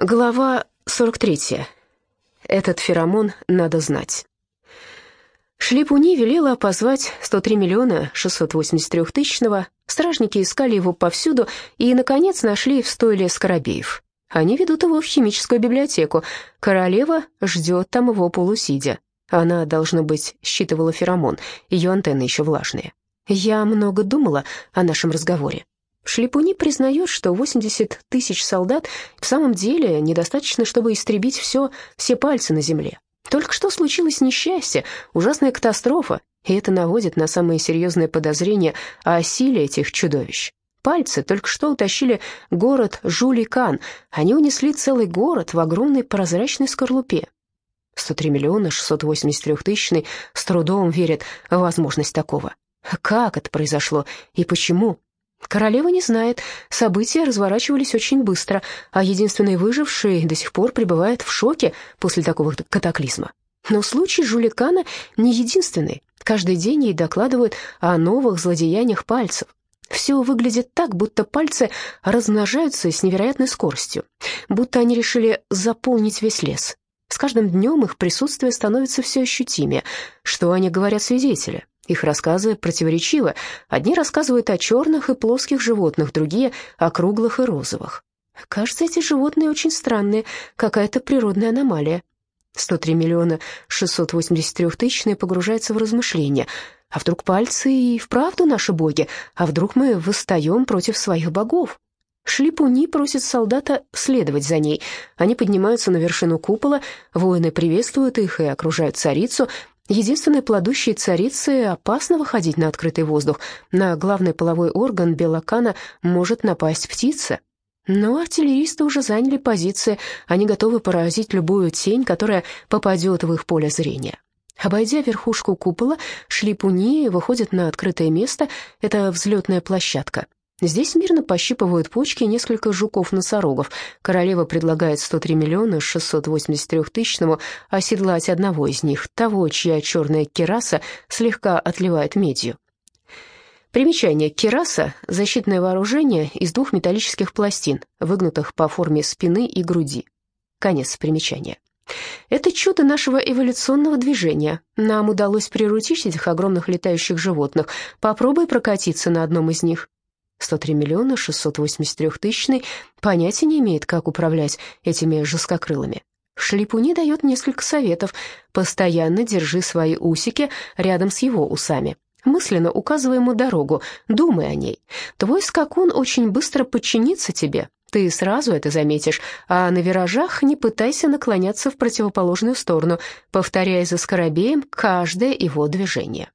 Глава 43. Этот феромон надо знать. Шлипуни велела позвать 103 миллиона 683 тысячного. Стражники искали его повсюду и, наконец, нашли в стойле Скоробеев. Они ведут его в химическую библиотеку. Королева ждет там его полусидя. Она, должно быть, считывала феромон, ее антенны еще влажные. Я много думала о нашем разговоре. Шлепуни признает, что 80 тысяч солдат в самом деле недостаточно, чтобы истребить все, все пальцы на земле. Только что случилось несчастье, ужасная катастрофа, и это наводит на самые серьезные подозрения о силе этих чудовищ. Пальцы только что утащили город Жуликан, они унесли целый город в огромной прозрачной скорлупе. 103 миллиона 683 тысячный с трудом верят в возможность такого. Как это произошло и почему? Королева не знает, события разворачивались очень быстро, а единственный выживший до сих пор пребывает в шоке после такого катаклизма. Но случай Жуликана не единственный. Каждый день ей докладывают о новых злодеяниях пальцев. Все выглядит так, будто пальцы размножаются с невероятной скоростью, будто они решили заполнить весь лес. С каждым днем их присутствие становится все ощутимее. Что они говорят свидетели? Их рассказы противоречивы. Одни рассказывают о черных и плоских животных, другие — о круглых и розовых. Кажется, эти животные очень странные, какая-то природная аномалия. 103 миллиона 683 тысячные погружается в размышления. А вдруг пальцы и вправду наши боги? А вдруг мы восстаем против своих богов? Шлипуни просит солдата следовать за ней. Они поднимаются на вершину купола, воины приветствуют их и окружают царицу. Единственной плодущей царице опасно выходить на открытый воздух. На главный половой орган Белакана может напасть птица. Но артиллеристы уже заняли позиции, они готовы поразить любую тень, которая попадет в их поле зрения. Обойдя верхушку купола, шлипуни выходят на открытое место, это взлетная площадка. Здесь мирно пощипывают почки несколько жуков-носорогов. Королева предлагает 103 миллиона 683 тысячному оседлать одного из них, того, чья черная кераса слегка отливает медью. Примечание. Кераса – защитное вооружение из двух металлических пластин, выгнутых по форме спины и груди. Конец примечания. Это чудо нашего эволюционного движения. Нам удалось приручить этих огромных летающих животных. Попробуй прокатиться на одном из них. 103 миллиона 683 тысячный понятия не имеет, как управлять этими жесткокрылыми. Шлипуни дает несколько советов. Постоянно держи свои усики рядом с его усами. Мысленно указывай ему дорогу, думай о ней. Твой скакун очень быстро подчинится тебе, ты сразу это заметишь, а на виражах не пытайся наклоняться в противоположную сторону, повторяя за скоробеем каждое его движение.